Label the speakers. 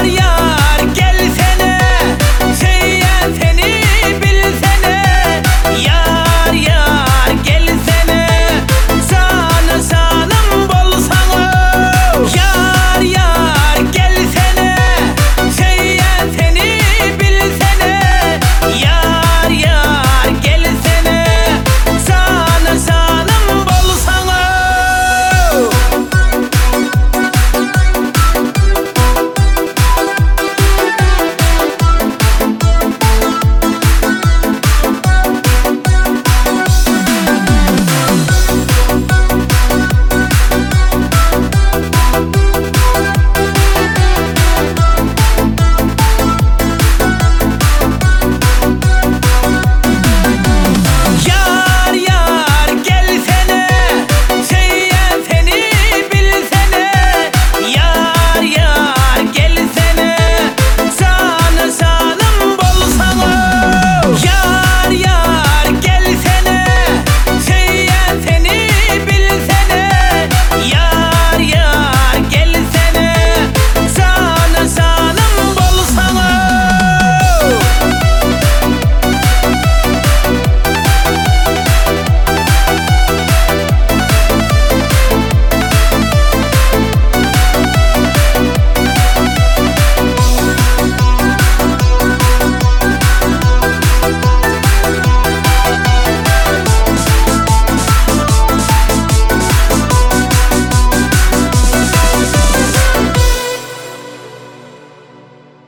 Speaker 1: Maria.